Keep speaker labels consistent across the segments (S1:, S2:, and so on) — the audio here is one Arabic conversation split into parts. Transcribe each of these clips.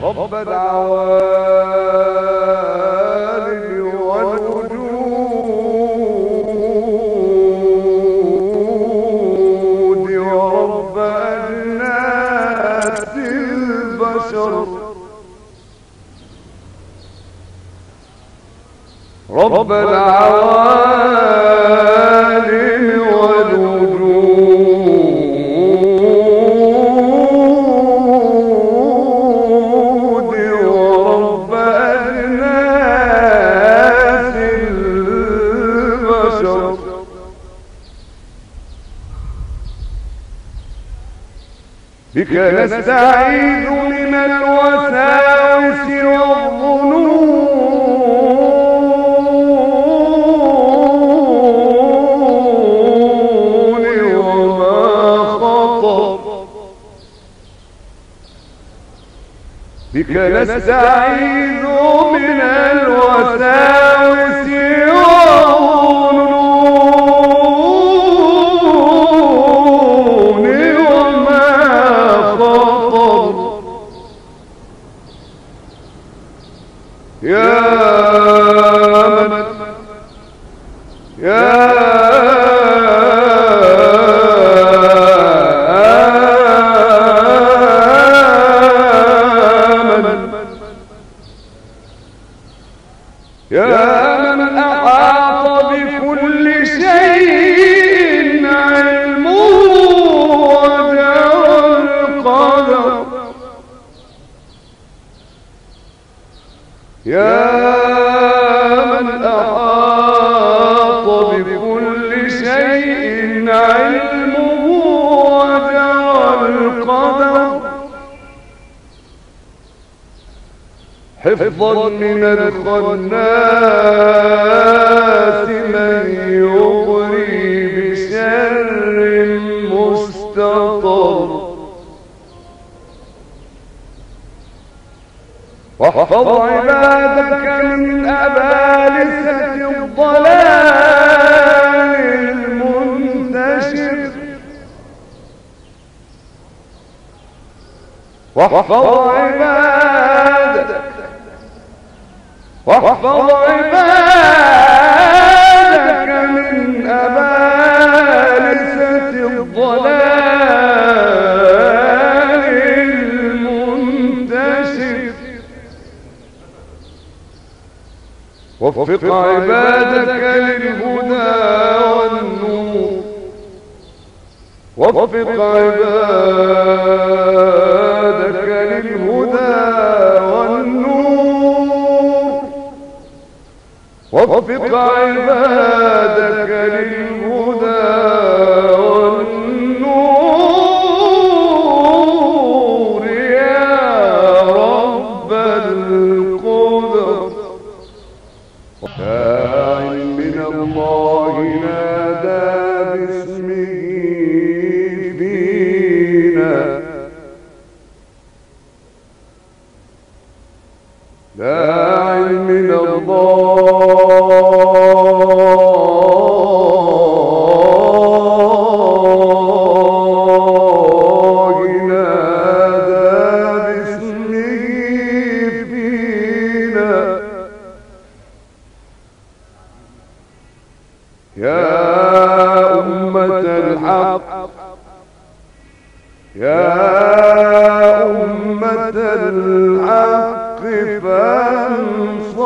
S1: رب العوالم والوجود ورب أجناس البشر. رب العوالم بك نستعيذ من الوساوس والظنون وما خطر. بك نستعيذ من الوساوس يا من أحاط بكل شيء علمه وجرى القدر. حفظا من الخناس من واحفظ عبادك من أبالسة الضلال المنتشر. واحفظ عبادك. واحفظ عبادك. وفق عبادك للهدى والنور. وفق عبادك للهدى والنور. وفق عبادك للهدى من الله نادى باسمه فينا. داع من الله. أمة الحق. يا أمة الحق فانصانا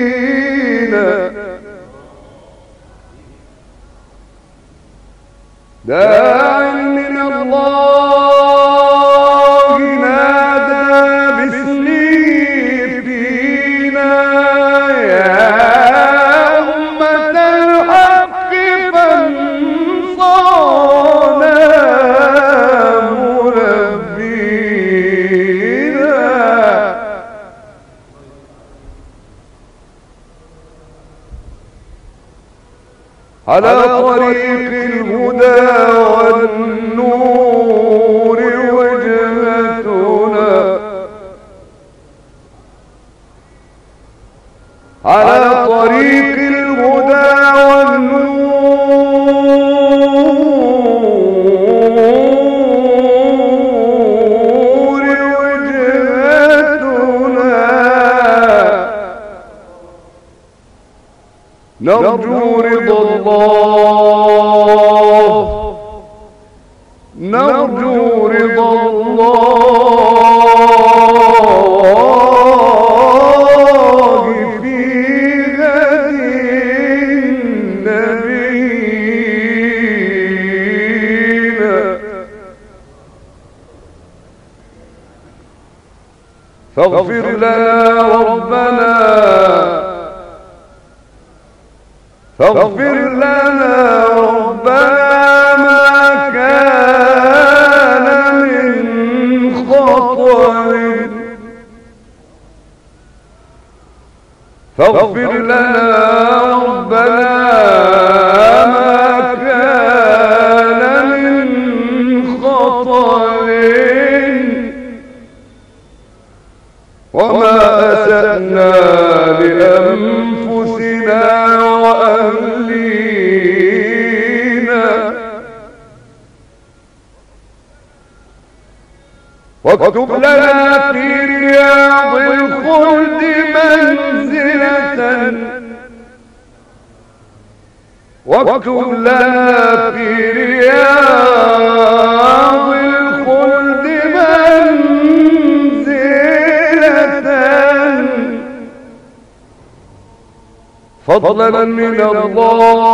S1: ملبينا داع طريق الهدى والنور. نرجو رضا الله. نرجو رضا الله في هدي نبينا فاغفر لنا ربنا فاغفر لنا ربنا ما كان من خطأ فاغفر لنا ربنا ما كان من خطأ وما أسأنا لأنفسنا واكتب لنا في رياض الخلد منزلة. واكتب لنا في رياض الخلد منزلة. فضلا من الله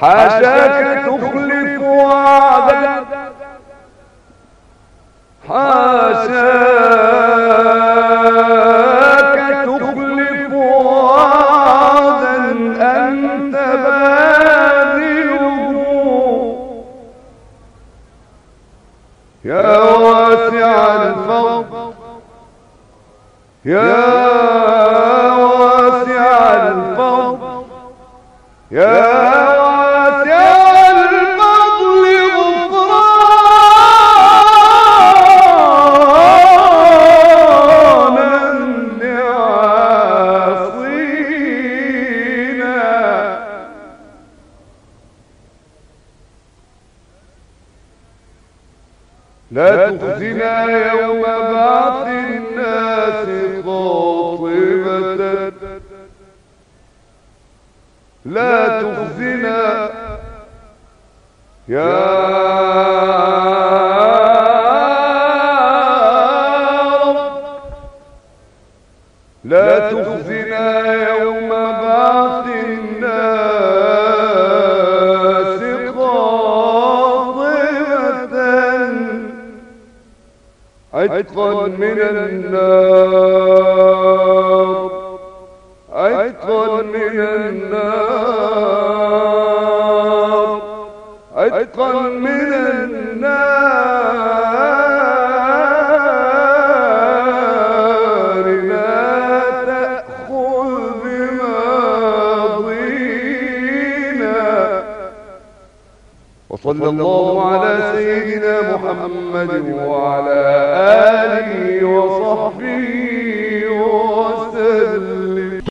S1: حاشاك تخلف وعدا. حاشاك تخلف وعدا. أنت باذله يا واسع الفضل. يا لا تخزنا يوم بعث الناس قاطبة لا تخزنا يا رب. لا تخزنا يوم عتقا من النار. وصلى الله على سيدنا محمد وعلى آله وصحبه.